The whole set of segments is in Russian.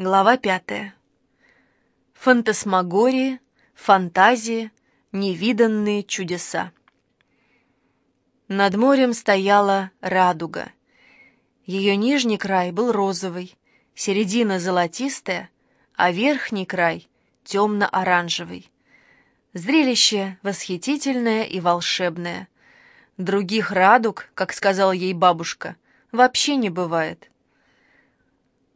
Глава пятая. Фантасмагории, фантазии, невиданные чудеса. Над морем стояла радуга. Ее нижний край был розовый, середина золотистая, а верхний край темно-оранжевый. Зрелище восхитительное и волшебное. Других радуг, как сказала ей бабушка, вообще не бывает.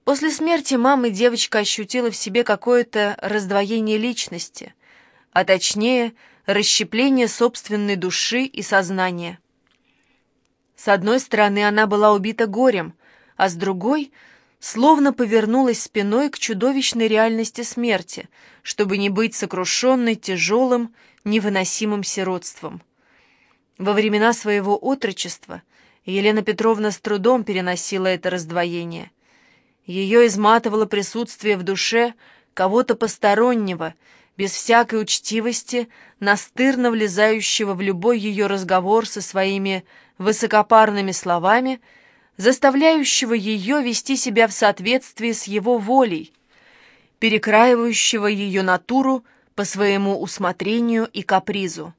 После смерти мамы девочка ощутила в себе какое-то раздвоение личности, а точнее, расщепление собственной души и сознания. С одной стороны, она была убита горем, а с другой — словно повернулась спиной к чудовищной реальности смерти, чтобы не быть сокрушенной тяжелым, невыносимым сиротством. Во времена своего отрочества Елена Петровна с трудом переносила это раздвоение. Ее изматывало присутствие в душе кого-то постороннего, без всякой учтивости, настырно влезающего в любой ее разговор со своими высокопарными словами — заставляющего ее вести себя в соответствии с его волей, перекраивающего ее натуру по своему усмотрению и капризу.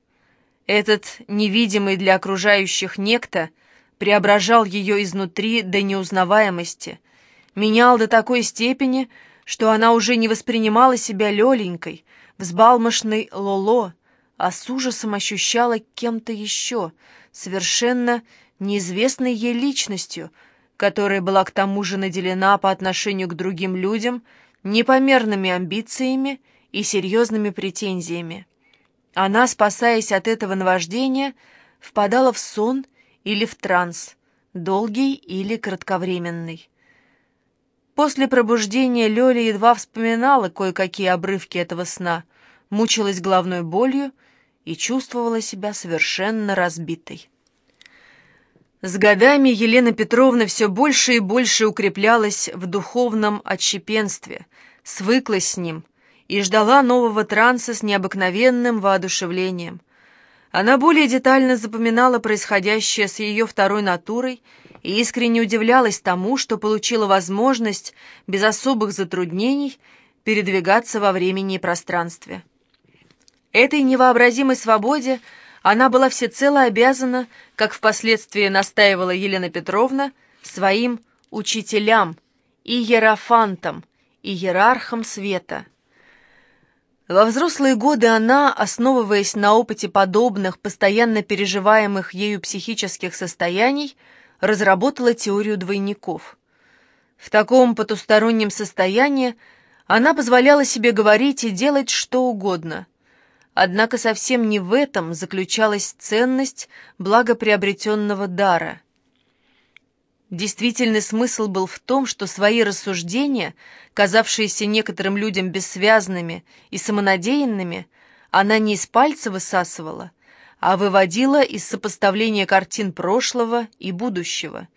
Этот невидимый для окружающих некто преображал ее изнутри до неузнаваемости, менял до такой степени, что она уже не воспринимала себя леленькой, взбалмошной Лоло, а с ужасом ощущала кем-то еще, совершенно неизвестной ей личностью, которая была к тому же наделена по отношению к другим людям непомерными амбициями и серьезными претензиями. Она, спасаясь от этого наваждения, впадала в сон или в транс, долгий или кратковременный. После пробуждения Лёля едва вспоминала кое-какие обрывки этого сна, мучилась головной болью и чувствовала себя совершенно разбитой. С годами Елена Петровна все больше и больше укреплялась в духовном отщепенстве, свыклась с ним и ждала нового транса с необыкновенным воодушевлением. Она более детально запоминала происходящее с ее второй натурой и искренне удивлялась тому, что получила возможность без особых затруднений передвигаться во времени и пространстве. Этой невообразимой свободе – она была всецело обязана, как впоследствии настаивала Елена Петровна, своим учителям, и иерофантам, иерархам света. Во взрослые годы она, основываясь на опыте подобных, постоянно переживаемых ею психических состояний, разработала теорию двойников. В таком потустороннем состоянии она позволяла себе говорить и делать что угодно – Однако совсем не в этом заключалась ценность благоприобретенного дара. Действительный смысл был в том, что свои рассуждения, казавшиеся некоторым людям бессвязными и самонадеянными, она не из пальца высасывала, а выводила из сопоставления картин прошлого и будущего.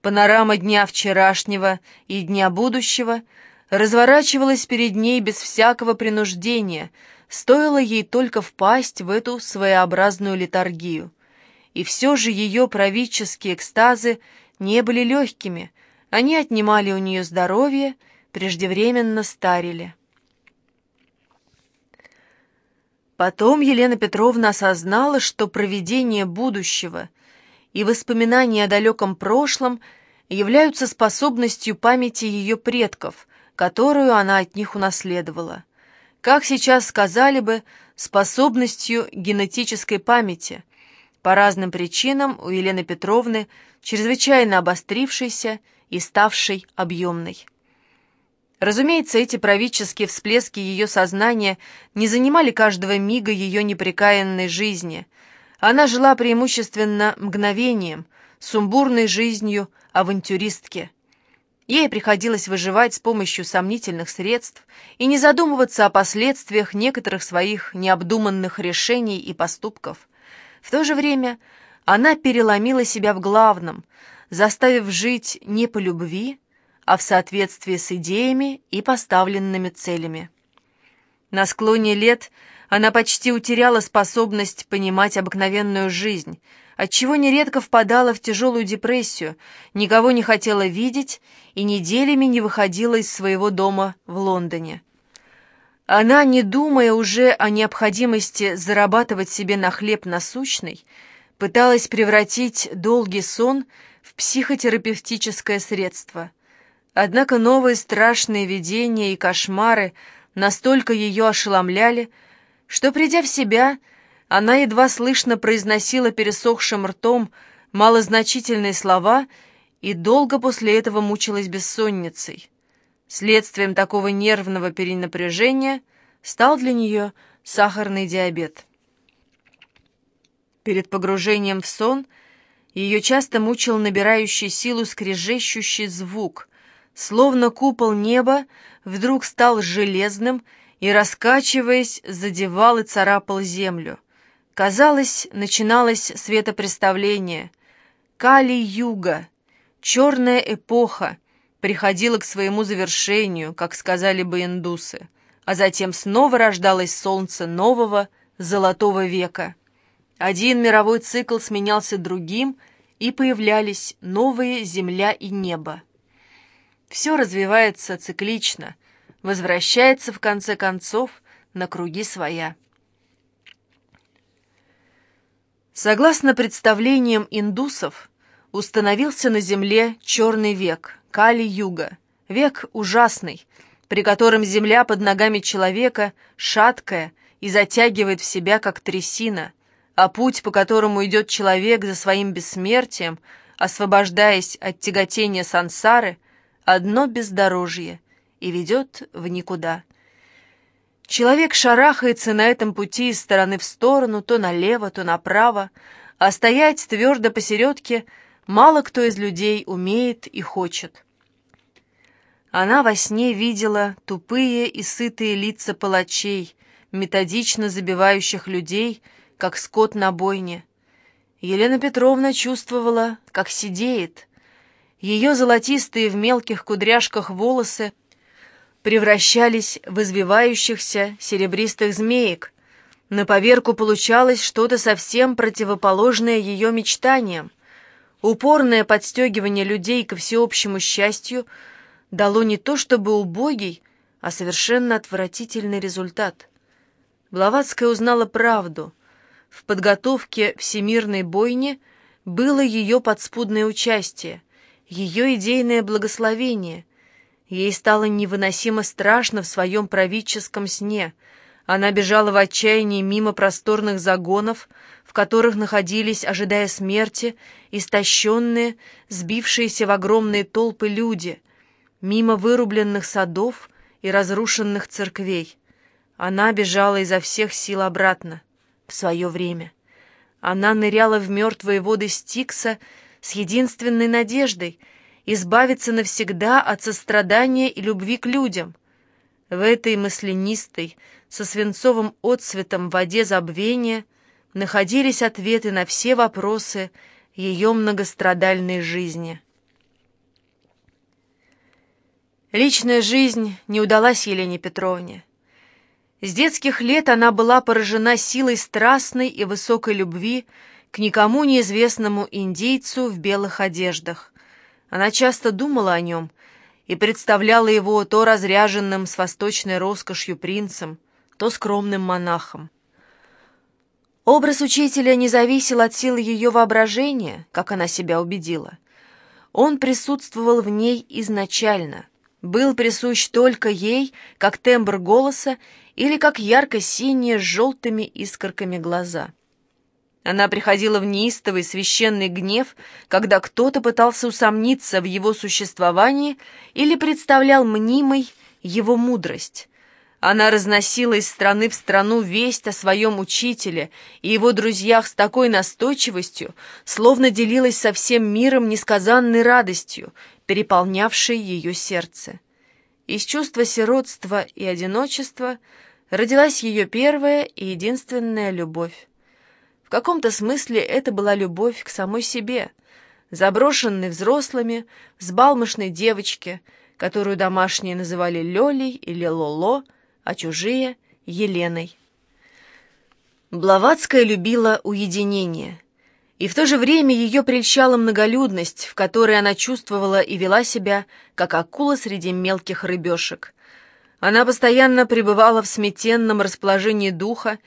Панорама дня вчерашнего и дня будущего разворачивалась перед ней без всякого принуждения – Стоило ей только впасть в эту своеобразную литургию. И все же ее правительские экстазы не были легкими, они отнимали у нее здоровье, преждевременно старили. Потом Елена Петровна осознала, что проведение будущего и воспоминания о далеком прошлом являются способностью памяти ее предков, которую она от них унаследовала как сейчас сказали бы, способностью генетической памяти, по разным причинам у Елены Петровны чрезвычайно обострившейся и ставшей объемной. Разумеется, эти правительские всплески ее сознания не занимали каждого мига ее непрекаянной жизни. Она жила преимущественно мгновением, сумбурной жизнью авантюристки – Ей приходилось выживать с помощью сомнительных средств и не задумываться о последствиях некоторых своих необдуманных решений и поступков. В то же время она переломила себя в главном, заставив жить не по любви, а в соответствии с идеями и поставленными целями. На склоне лет она почти утеряла способность понимать обыкновенную жизнь, отчего нередко впадала в тяжелую депрессию, никого не хотела видеть и неделями не выходила из своего дома в Лондоне. Она, не думая уже о необходимости зарабатывать себе на хлеб насущный, пыталась превратить долгий сон в психотерапевтическое средство. Однако новые страшные видения и кошмары настолько ее ошеломляли, что, придя в себя, она едва слышно произносила пересохшим ртом малозначительные слова и долго после этого мучилась бессонницей. Следствием такого нервного перенапряжения стал для нее сахарный диабет. Перед погружением в сон ее часто мучил набирающий силу скрежещущий звук, словно купол неба вдруг стал железным и, раскачиваясь, задевал и царапал землю. Казалось, начиналось светопреставление. Кали-юга, черная эпоха, приходила к своему завершению, как сказали бы индусы, а затем снова рождалось солнце нового золотого века. Один мировой цикл сменялся другим, и появлялись новые земля и небо. Все развивается циклично, возвращается в конце концов на круги своя. Согласно представлениям индусов, установился на Земле черный век, Кали-юга, век ужасный, при котором земля под ногами человека шаткая и затягивает в себя, как трясина, а путь, по которому идет человек за своим бессмертием, освобождаясь от тяготения сансары, одно бездорожье и ведет в никуда. Человек шарахается на этом пути из стороны в сторону, то налево, то направо, а стоять твердо посередке мало кто из людей умеет и хочет. Она во сне видела тупые и сытые лица палачей, методично забивающих людей, как скот на бойне. Елена Петровна чувствовала, как сидеет. Ее золотистые в мелких кудряшках волосы превращались в извивающихся серебристых змеек. На поверку получалось что-то совсем противоположное ее мечтаниям. Упорное подстегивание людей ко всеобщему счастью дало не то чтобы убогий, а совершенно отвратительный результат. Блаватская узнала правду. В подготовке всемирной бойни было ее подспудное участие, ее идейное благословение — Ей стало невыносимо страшно в своем правительском сне. Она бежала в отчаянии мимо просторных загонов, в которых находились, ожидая смерти, истощенные, сбившиеся в огромные толпы люди, мимо вырубленных садов и разрушенных церквей. Она бежала изо всех сил обратно, в свое время. Она ныряла в мертвые воды Стикса с единственной надеждой — избавиться навсегда от сострадания и любви к людям. В этой маслянистой, со свинцовым отцветом воде забвения находились ответы на все вопросы ее многострадальной жизни. Личная жизнь не удалась Елене Петровне. С детских лет она была поражена силой страстной и высокой любви к никому неизвестному индейцу в белых одеждах. Она часто думала о нем и представляла его то разряженным с восточной роскошью принцем, то скромным монахом. Образ учителя не зависел от силы ее воображения, как она себя убедила. Он присутствовал в ней изначально, был присущ только ей, как тембр голоса или как ярко-синие с желтыми искорками глаза. Она приходила в неистовый священный гнев, когда кто-то пытался усомниться в его существовании или представлял мнимой его мудрость. Она разносила из страны в страну весть о своем учителе и его друзьях с такой настойчивостью, словно делилась со всем миром несказанной радостью, переполнявшей ее сердце. Из чувства сиротства и одиночества родилась ее первая и единственная любовь. В каком-то смысле это была любовь к самой себе, заброшенной взрослыми, взбалмошной девочке, которую домашние называли Лёлей или Лоло, а чужие — Еленой. Блаватская любила уединение. И в то же время ее прельщала многолюдность, в которой она чувствовала и вела себя, как акула среди мелких рыбешек. Она постоянно пребывала в сметенном расположении духа,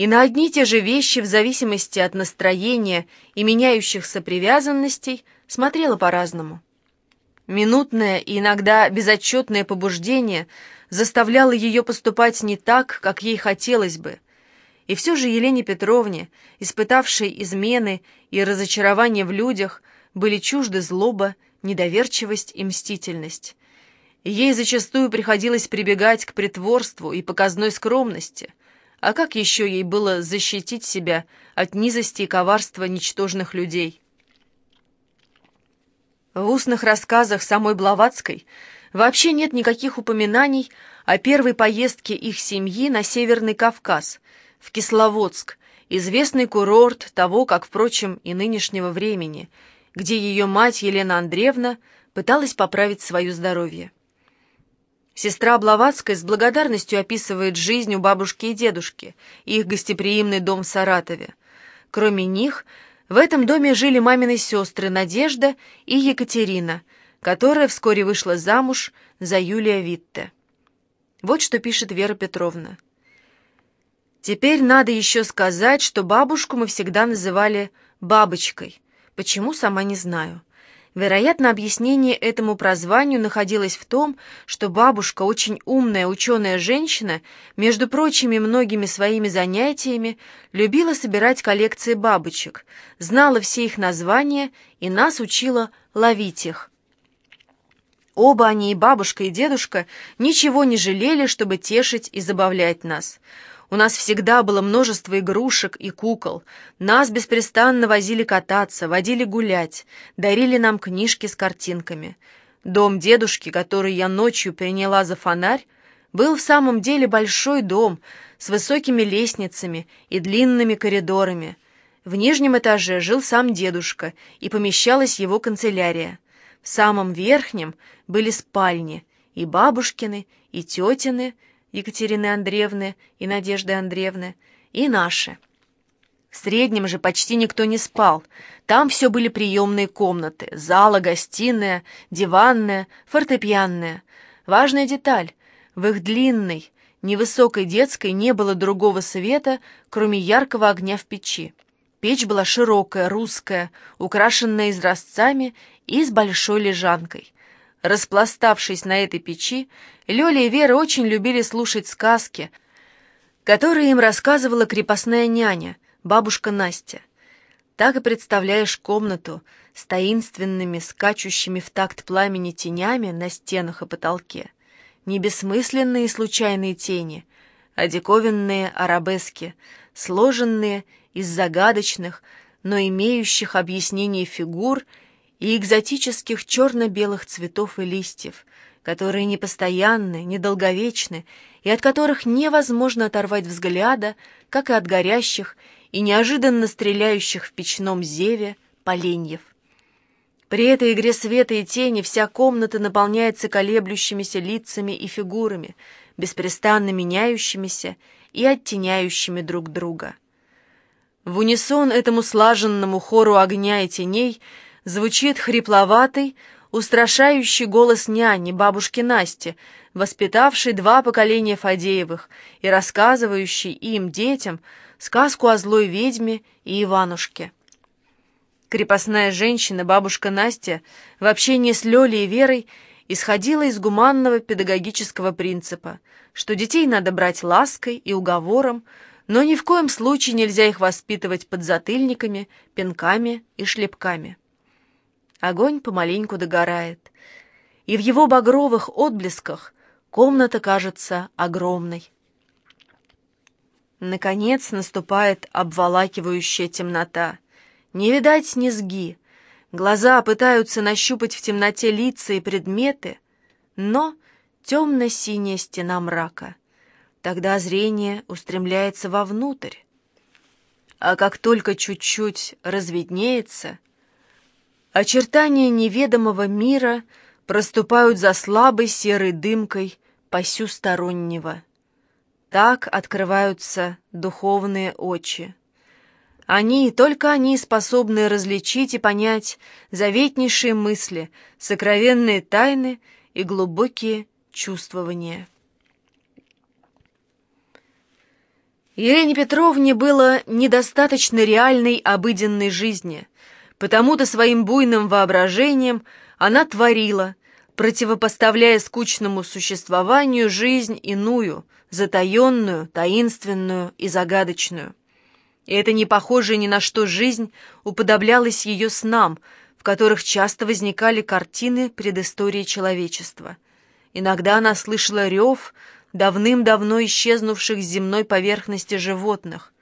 и на одни и те же вещи в зависимости от настроения и меняющихся привязанностей смотрела по-разному. Минутное и иногда безотчетное побуждение заставляло ее поступать не так, как ей хотелось бы — и все же Елене Петровне, испытавшей измены и разочарование в людях, были чужды злоба, недоверчивость и мстительность. ей зачастую приходилось прибегать к притворству и показной скромности. А как еще ей было защитить себя от низости и коварства ничтожных людей? В устных рассказах самой Блаватской вообще нет никаких упоминаний о первой поездке их семьи на Северный Кавказ – в Кисловодск, известный курорт того, как, впрочем, и нынешнего времени, где ее мать Елена Андреевна пыталась поправить свое здоровье. Сестра Блаватская с благодарностью описывает жизнь у бабушки и дедушки, их гостеприимный дом в Саратове. Кроме них, в этом доме жили мамины сестры Надежда и Екатерина, которая вскоре вышла замуж за Юлия Витте. Вот что пишет Вера Петровна. Теперь надо еще сказать, что бабушку мы всегда называли «бабочкой». Почему, сама не знаю. Вероятно, объяснение этому прозванию находилось в том, что бабушка, очень умная ученая женщина, между прочими многими своими занятиями, любила собирать коллекции бабочек, знала все их названия и нас учила ловить их. Оба они, и бабушка, и дедушка, ничего не жалели, чтобы тешить и забавлять нас – у нас всегда было множество игрушек и кукол. Нас беспрестанно возили кататься, водили гулять, дарили нам книжки с картинками. Дом дедушки, который я ночью приняла за фонарь, был в самом деле большой дом с высокими лестницами и длинными коридорами. В нижнем этаже жил сам дедушка, и помещалась его канцелярия. В самом верхнем были спальни, и бабушкины, и тетины, Екатерины Андреевны и Надежды Андреевны, и наши. В среднем же почти никто не спал. Там все были приемные комнаты, зала, гостиная, диванная, фортепианная. Важная деталь. В их длинной, невысокой детской не было другого света, кроме яркого огня в печи. Печь была широкая, русская, украшенная изразцами и с большой лежанкой. Распластавшись на этой печи, Лёля и Вера очень любили слушать сказки, которые им рассказывала крепостная няня, бабушка Настя. Так и представляешь комнату с таинственными, скачущими в такт пламени тенями на стенах и потолке. Не бессмысленные случайные тени, а диковинные арабески, сложенные из загадочных, но имеющих объяснение фигур и экзотических черно-белых цветов и листьев, которые непостоянны, недолговечны и от которых невозможно оторвать взгляда, как и от горящих и неожиданно стреляющих в печном зеве поленьев. При этой игре света и тени вся комната наполняется колеблющимися лицами и фигурами, беспрестанно меняющимися и оттеняющими друг друга. В унисон этому слаженному хору огня и теней – звучит хрипловатый, устрашающий голос няни, бабушки Насти, воспитавшей два поколения Фадеевых и рассказывающий им, детям, сказку о злой ведьме и Иванушке. Крепостная женщина, бабушка Настя, в общении с Лёлей и Верой исходила из гуманного педагогического принципа, что детей надо брать лаской и уговором, но ни в коем случае нельзя их воспитывать подзатыльниками, пинками и шлепками. Огонь помаленьку догорает, и в его багровых отблесках комната кажется огромной. Наконец наступает обволакивающая темнота. Не видать низги. Глаза пытаются нащупать в темноте лица и предметы, но темно-синяя стена мрака. Тогда зрение устремляется вовнутрь. А как только чуть-чуть разведнеется — Очертания неведомого мира проступают за слабой серой дымкой посюстороннего. Так открываются духовные очи. Они, только они способны различить и понять заветнейшие мысли, сокровенные тайны и глубокие чувствования. Елене Петровне было недостаточно реальной обыденной жизни, потому-то своим буйным воображением она творила, противопоставляя скучному существованию жизнь иную, затаенную, таинственную и загадочную. И эта не похожая ни на что жизнь уподоблялась ее снам, в которых часто возникали картины предыстории человечества. Иногда она слышала рев давным-давно исчезнувших с земной поверхности животных.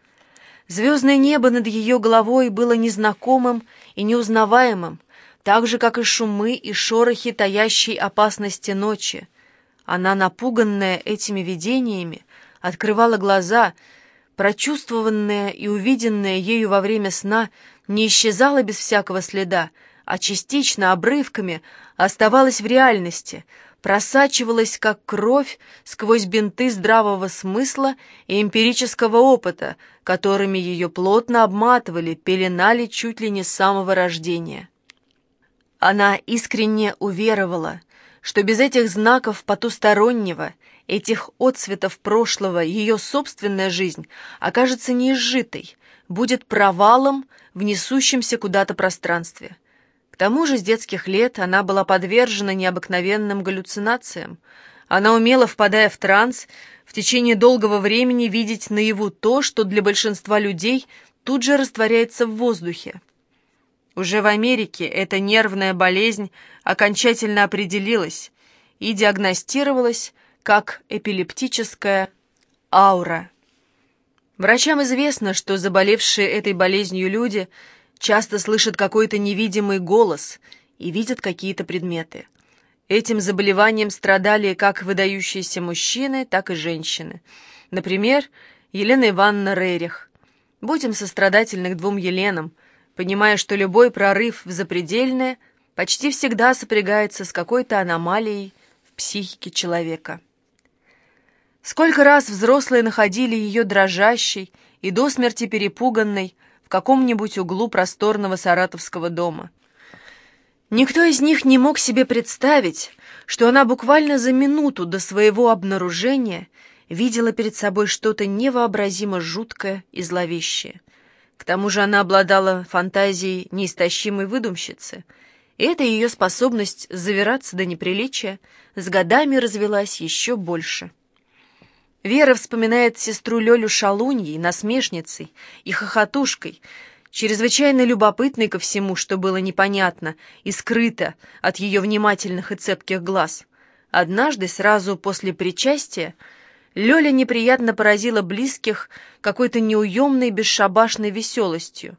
Звездное небо над ее головой было незнакомым и неузнаваемым, так же, как и шумы и шорохи таящей опасности ночи. Она, напуганная этими видениями, открывала глаза, прочувствованное и увиденное ею во время сна не исчезало без всякого следа, а частично, обрывками, оставалось в реальности, просачивалось как кровь сквозь бинты здравого смысла и эмпирического опыта, которыми ее плотно обматывали, пеленали чуть ли не с самого рождения. Она искренне уверовала, что без этих знаков потустороннего, этих отцветов прошлого, ее собственная жизнь окажется неизжитой, будет провалом в несущемся куда-то пространстве. Тому же с детских лет она была подвержена необыкновенным галлюцинациям. Она умела, впадая в транс, в течение долгого времени видеть наяву то, что для большинства людей тут же растворяется в воздухе. Уже в Америке эта нервная болезнь окончательно определилась и диагностировалась как эпилептическая аура. Врачам известно, что заболевшие этой болезнью люди часто слышат какой-то невидимый голос и видят какие-то предметы. Этим заболеванием страдали как выдающиеся мужчины, так и женщины. Например, Елена Ивановна Рерих. Будем сострадательны к двум Еленам – понимая, что любой прорыв в запредельное почти всегда сопрягается с какой-то аномалией в психике человека. Сколько раз взрослые находили ее дрожащей и до смерти перепуганной в каком-нибудь углу просторного саратовского дома. Никто из них не мог себе представить, что она буквально за минуту до своего обнаружения видела перед собой что-то невообразимо жуткое и зловещее. К тому же она обладала фантазией неистощимой выдумщицы, и эта ее способность завираться до неприличия с годами развелась еще больше. Вера вспоминает сестру Лёлю шалуньей, насмешницей и хохотушкой, чрезвычайно любопытной ко всему, что было непонятно и скрыто от ее внимательных и цепких глаз. Однажды, сразу после причастия, Лёля неприятно поразила близких какой-то неуемной бесшабашной веселостью.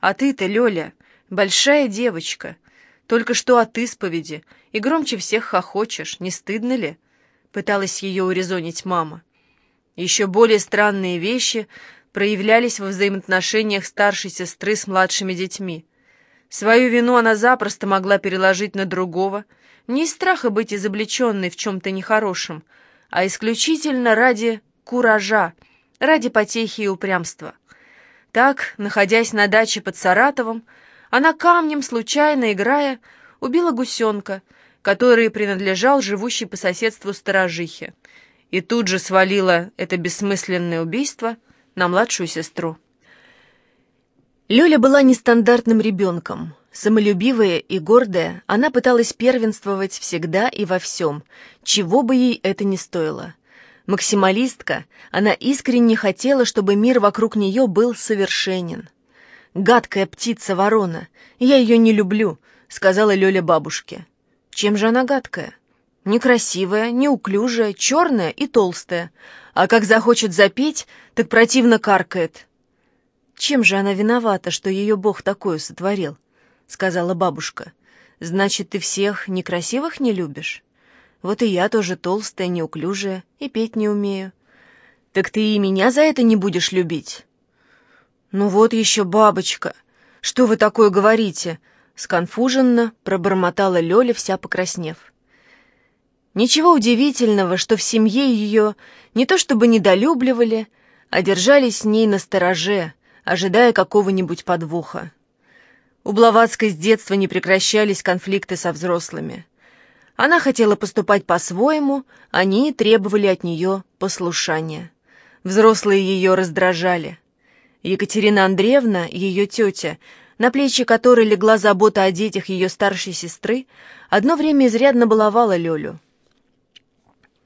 «А ты-то, Лёля, большая девочка, только что от исповеди, и громче всех хохочешь, не стыдно ли?» Пыталась ее урезонить мама. Еще более странные вещи проявлялись во взаимоотношениях старшей сестры с младшими детьми. Свою вину она запросто могла переложить на другого, не из страха быть изобличенной в чем-то нехорошем, а исключительно ради куража, ради потехи и упрямства. Так, находясь на даче под Саратовом, она камнем, случайно играя, убила гусенка, который принадлежал живущей по соседству сторожихе, и тут же свалила это бессмысленное убийство на младшую сестру. Лёля была нестандартным ребенком. Самолюбивая и гордая, она пыталась первенствовать всегда и во всем, чего бы ей это ни стоило. Максималистка, она искренне хотела, чтобы мир вокруг нее был совершенен. «Гадкая птица-ворона, я ее не люблю», — сказала Лёля бабушке. «Чем же она гадкая?» «Некрасивая, неуклюжая, черная и толстая. А как захочет запеть, так противно каркает». «Чем же она виновата, что ее Бог такое сотворил?» — сказала бабушка. «Значит, ты всех некрасивых не любишь? Вот и я тоже толстая, неуклюжая, и петь не умею. Так ты и меня за это не будешь любить?» «Ну вот еще бабочка! Что вы такое говорите?» Сконфуженно пробормотала Лёля, вся покраснев. Ничего удивительного, что в семье ее не то чтобы недолюбливали, а держались с ней на стороже, ожидая какого-нибудь подвоха. У Блаватской с детства не прекращались конфликты со взрослыми. Она хотела поступать по-своему, они требовали от нее послушания. Взрослые ее раздражали. Екатерина Андреевна, ее тетя, на плечи которой легла забота о детях ее старшей сестры, одно время изрядно баловала Лёлю.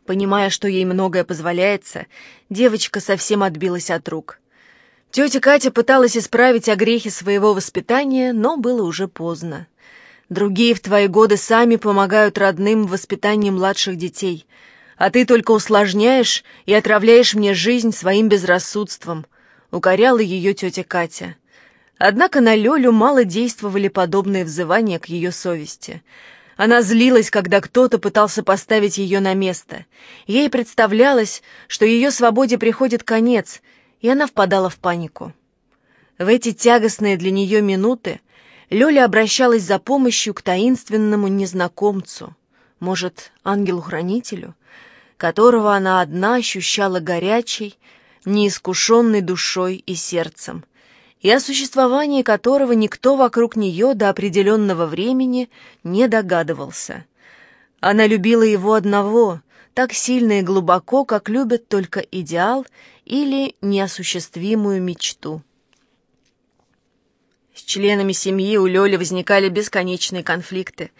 Понимая, что ей многое позволяется, девочка совсем отбилась от рук. Тетя Катя пыталась исправить огрехи своего воспитания, но было уже поздно. Другие в твои годы сами помогают родным в воспитании младших детей, а ты только усложняешь и отравляешь мне жизнь своим безрассудством, укоряла ее тетя Катя. Однако на Лёлю мало действовали подобные взывания к ее совести. Она злилась, когда кто-то пытался поставить ее на место. Ей представлялось, что ее свободе приходит конец, и она впадала в панику. В эти тягостные для нее минуты Лёля обращалась за помощью к таинственному незнакомцу, может, ангелу-хранителю, которого она одна ощущала горячей, неискушенной душой и сердцем, и о существовании которого никто вокруг нее до определенного времени не догадывался. Она любила его одного, так сильно и глубоко, как любят только идеал или неосуществимую мечту. С членами семьи у Лёли возникали бесконечные конфликты,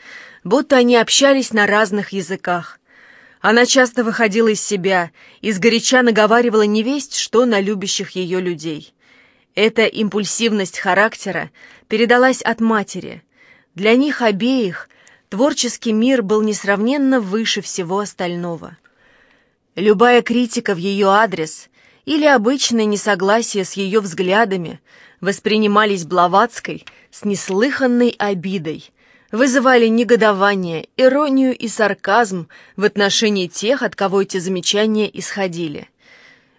будто они общались на разных языках. Она часто выходила из себя и сгоряча наговаривала невесть, что на любящих ее людей. Эта импульсивность характера передалась от матери. Для них обеих творческий мир был несравненно выше всего остального. Любая критика в ее адрес или обычное несогласие с ее взглядами воспринимались Блаватской с неслыханной обидой, вызывали негодование, иронию и сарказм в отношении тех, от кого эти замечания исходили.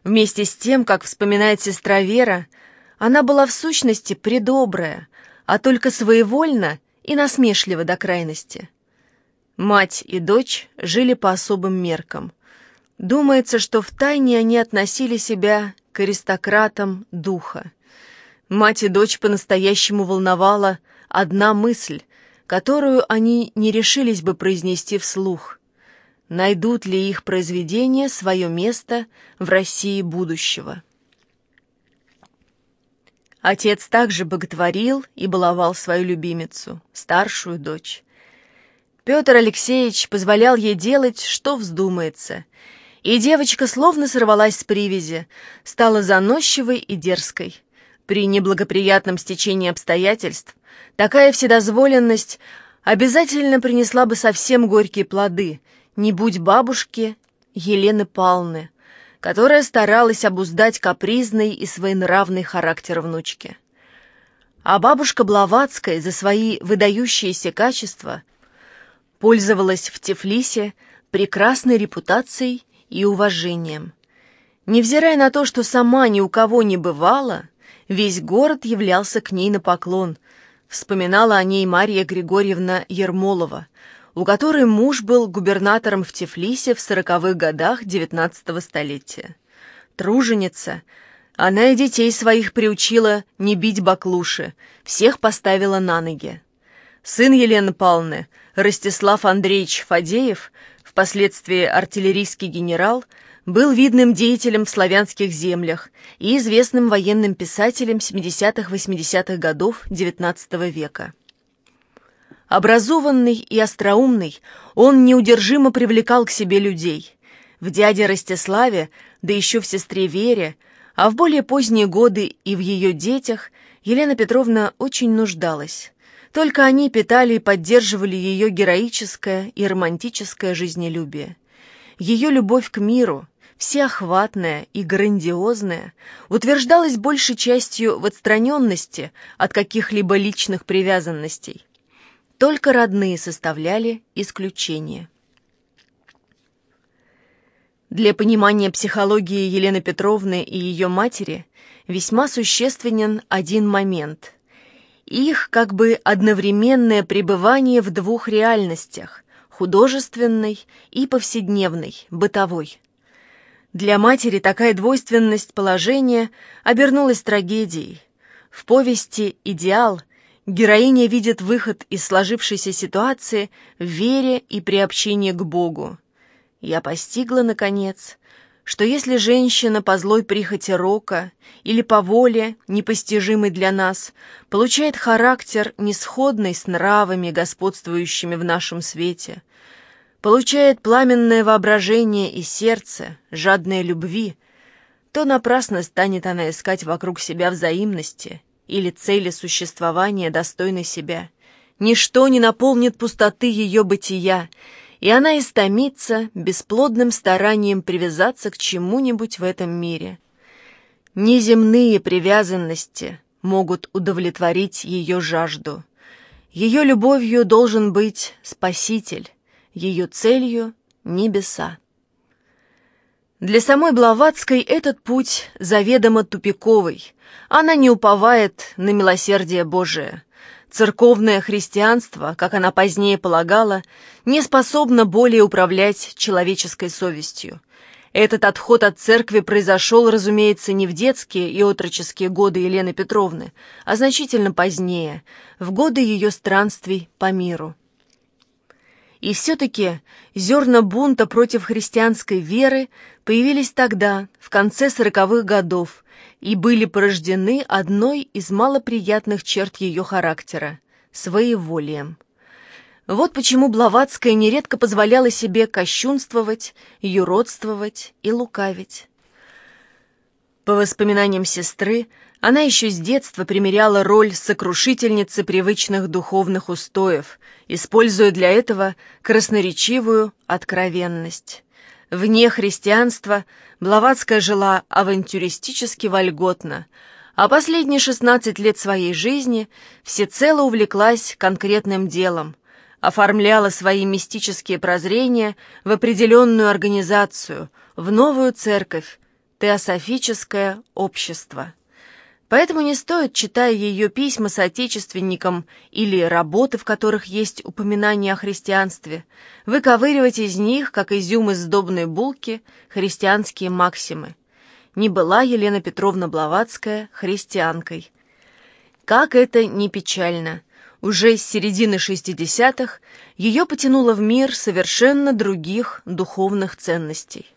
Вместе с тем, как вспоминает сестра Вера, она была в сущности предобрая, а только своевольна и насмешлива до крайности. Мать и дочь жили по особым меркам. Думается, что втайне они относили себя к аристократам духа. Мать и дочь по-настоящему волновала одна мысль, которую они не решились бы произнести вслух. Найдут ли их произведения свое место в России будущего? Отец также боготворил и баловал свою любимицу, старшую дочь. Петр Алексеевич позволял ей делать, что вздумается, и девочка словно сорвалась с привязи, стала заносчивой и дерзкой. При неблагоприятном стечении обстоятельств такая вседозволенность обязательно принесла бы совсем горькие плоды, не будь бабушки Елены Палны, которая старалась обуздать капризный и своенравный характер внучки. А бабушка Блаватская за свои выдающиеся качества пользовалась в Тифлисе прекрасной репутацией и уважением. Невзирая на то, что сама ни у кого не бывала, весь город являлся к ней на поклон, вспоминала о ней Марья Григорьевна Ермолова, у которой муж был губернатором в Тифлисе в сороковых годах XIX столетия. Труженица, она и детей своих приучила не бить баклуши, всех поставила на ноги. Сын Елены Павловны, Ростислав Андреевич Фадеев, впоследствии артиллерийский генерал, был видным деятелем в славянских землях и известным военным писателем 70-80-х годов XIX века. Образованный и остроумный, он неудержимо привлекал к себе людей. В дяде Ростиславе, да еще в сестре Вере, а в более поздние годы и в ее детях Елена Петровна очень нуждалась. Только они питали и поддерживали ее героическое и романтическое жизнелюбие. Ее любовь к миру, всеохватная и грандиозная, утверждалась большей частью в отстраненности от каких-либо личных привязанностей. Только родные составляли исключение. Для понимания психологии Елены Петровны и ее матери весьма существенен один момент. Их как бы одновременное пребывание в двух реальностях – художественной и повседневной, бытовой. Для матери такая двойственность положения обернулась трагедией – В повести «Идеал» героиня видит выход из сложившейся ситуации в вере и приобщении к Богу. Я постигла, наконец, что если женщина по злой прихоти рока или по воле, непостижимой для нас, получает характер, несходный с нравами, господствующими в нашем свете, получает пламенное воображение и сердце, жадное любви, то напрасно станет она искать вокруг себя взаимности или цели существования достойной себя. Ничто не наполнит пустоты ее бытия, и она истомится бесплодным старанием привязаться к чему-нибудь в этом мире. Неземные привязанности могут удовлетворить ее жажду. Ее любовью должен быть Спаситель, ее целью — небеса. Для самой Блаватской этот путь заведомо тупиковый. Она не уповает на милосердие Божие. Церковное христианство, как она позднее полагала, не способно более управлять человеческой совестью. Этот отход от церкви произошел, разумеется, не в детские и отроческие годы Елены Петровны, а значительно позднее, в годы ее странствий по миру. И все-таки зерна бунта против христианской веры появились тогда, в конце сороковых годов, и были порождены одной из малоприятных черт ее характера — своеволием. Вот почему Блаватская нередко позволяла себе кощунствовать, юродствовать и лукавить. По воспоминаниям сестры, она еще с детства примеряла роль сокрушительницы привычных духовных устоев, используя для этого красноречивую откровенность. Вне христианства Блаватская жила авантюристически вольготно, а последние 16 лет своей жизни всецело увлеклась конкретным делом, оформляла свои мистические прозрения в определенную организацию, в новую церковь, теософическое общество. Поэтому не стоит, читая ее письма соотечественникам или работы, в которых есть упоминания о христианстве, выковыривать из них, как изюм из сдобной булки, христианские максимы. Не была Елена Петровна Блаватская христианкой. Как это не печально, уже с середины 60-х ее потянуло в мир совершенно других духовных ценностей.